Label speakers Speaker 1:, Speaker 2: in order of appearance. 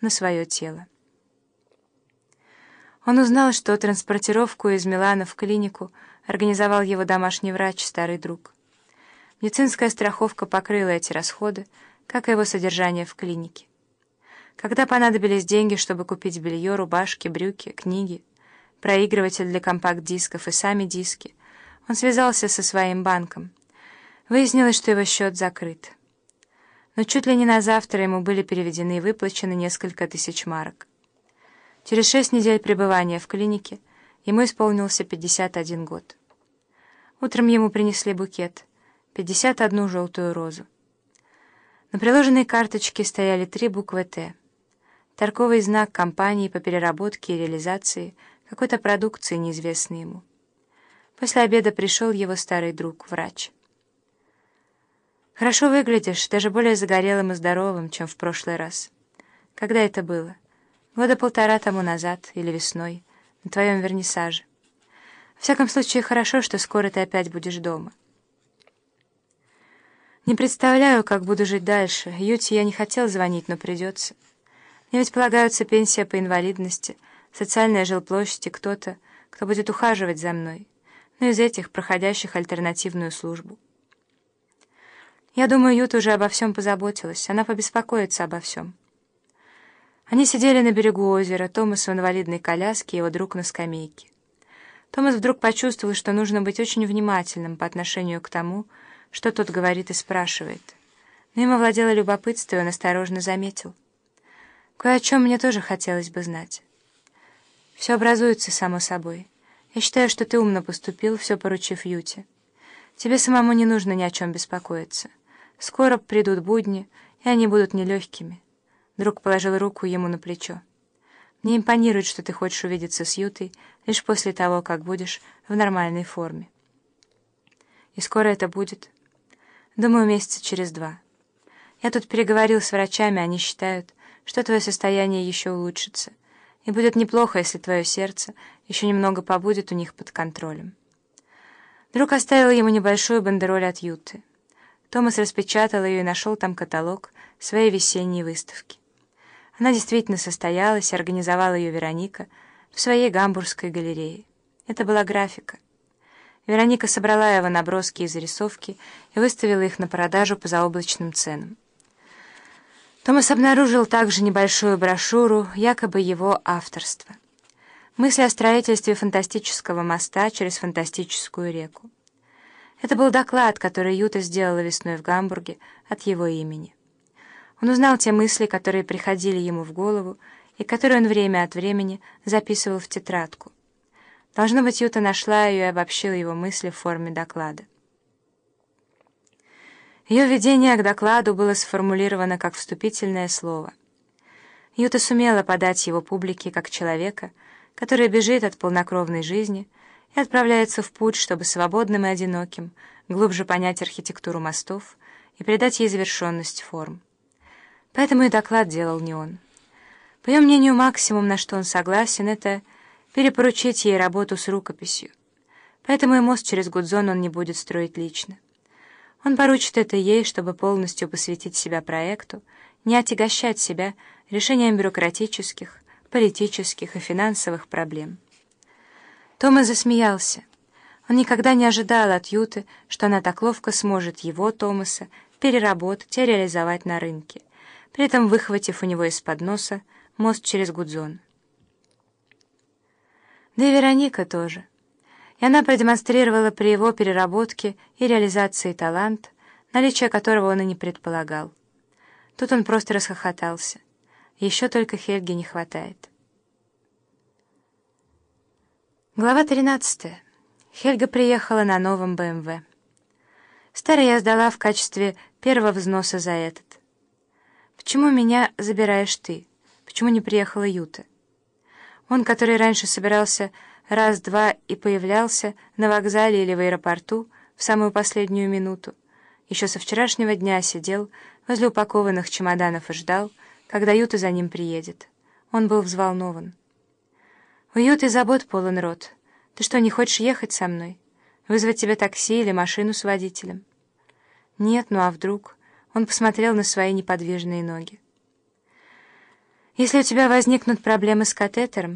Speaker 1: на свое тело. Он узнал, что транспортировку из Милана в клинику организовал его домашний врач, старый друг. Медицинская страховка покрыла эти расходы, как и его содержание в клинике. Когда понадобились деньги, чтобы купить белье, рубашки, брюки, книги, проигрыватель для компакт-дисков и сами диски, он связался со своим банком. Выяснилось, что его счет закрыт. Но чуть ли не на завтра ему были переведены и выплачены несколько тысяч марок. Через шесть недель пребывания в клинике ему исполнился 51 год. Утром ему принесли букет, 51 желтую розу. На приложенной карточке стояли три буквы «Т». Торговый знак компании по переработке и реализации какой-то продукции, неизвестной ему. После обеда пришел его старый друг, врач. «Хорошо выглядишь, даже более загорелым и здоровым, чем в прошлый раз. Когда это было?» Года полтора тому назад или весной, на твоем вернисаже. В всяком случае, хорошо, что скоро ты опять будешь дома. Не представляю, как буду жить дальше. Юте я не хотел звонить, но придется. Мне ведь полагаются пенсия по инвалидности, социальная жилплощадь и кто-то, кто будет ухаживать за мной, но из этих, проходящих альтернативную службу. Я думаю, Юта уже обо всем позаботилась, она побеспокоится обо всем. Они сидели на берегу озера, Томас в инвалидной коляске, его друг на скамейке. Томас вдруг почувствовал, что нужно быть очень внимательным по отношению к тому, что тот говорит и спрашивает. Но им овладело любопытство, и он осторожно заметил. Кое о чем мне тоже хотелось бы знать. Все образуется само собой. Я считаю, что ты умно поступил, все поручив Юте. Тебе самому не нужно ни о чем беспокоиться. Скоро придут будни, и они будут нелегкими. Друг положил руку ему на плечо. «Мне импонирует, что ты хочешь увидеться с Ютой лишь после того, как будешь в нормальной форме. И скоро это будет? Думаю, месяца через два. Я тут переговорил с врачами, они считают, что твое состояние еще улучшится, и будет неплохо, если твое сердце еще немного побудет у них под контролем». Друг оставил ему небольшую бандероль от Юты. Томас распечатал ее и нашел там каталог своей весенней выставки. Она действительно состоялась, и организовала ее Вероника в своей гамбургской галерее. Это была графика. Вероника собрала его наброски и зарисовки и выставила их на продажу по заоблачным ценам. Томас обнаружил также небольшую брошюру, якобы его авторства. Мысли о строительстве фантастического моста через фантастическую реку. Это был доклад, который Юта сделала весной в Гамбурге от его имени. Он узнал те мысли, которые приходили ему в голову, и которые он время от времени записывал в тетрадку. Должно быть, Юта нашла ее и обобщила его мысли в форме доклада. Ее введение к докладу было сформулировано как вступительное слово. Юта сумела подать его публике как человека, который бежит от полнокровной жизни и отправляется в путь, чтобы свободным и одиноким глубже понять архитектуру мостов и придать ей завершенность форм. Поэтому и доклад делал не он. По ее мнению, максимум, на что он согласен, это перепоручить ей работу с рукописью. Поэтому и мост через Гудзон он не будет строить лично. Он поручит это ей, чтобы полностью посвятить себя проекту, не отягощать себя решением бюрократических, политических и финансовых проблем. Томас засмеялся. Он никогда не ожидал от Юты, что она так ловко сможет его, Томаса, переработать и реализовать на рынке при этом выхватив у него из-под носа мост через Гудзон. Да и Вероника тоже. И она продемонстрировала при его переработке и реализации талант, наличие которого он и не предполагал. Тут он просто расхохотался. Еще только Хельги не хватает. Глава 13. Хельга приехала на новом БМВ. Старый я сдала в качестве первого взноса за этот. «Почему меня забираешь ты? Почему не приехала Юта?» Он, который раньше собирался раз-два и появлялся на вокзале или в аэропорту в самую последнюю минуту, еще со вчерашнего дня сидел возле упакованных чемоданов и ждал, когда Юта за ним приедет. Он был взволнован. «У Юты забот полон рот. Ты что, не хочешь ехать со мной? Вызвать тебе такси или машину с водителем?» «Нет, ну а вдруг?» Он посмотрел на свои неподвижные ноги. Если у тебя возникнут проблемы с катетером,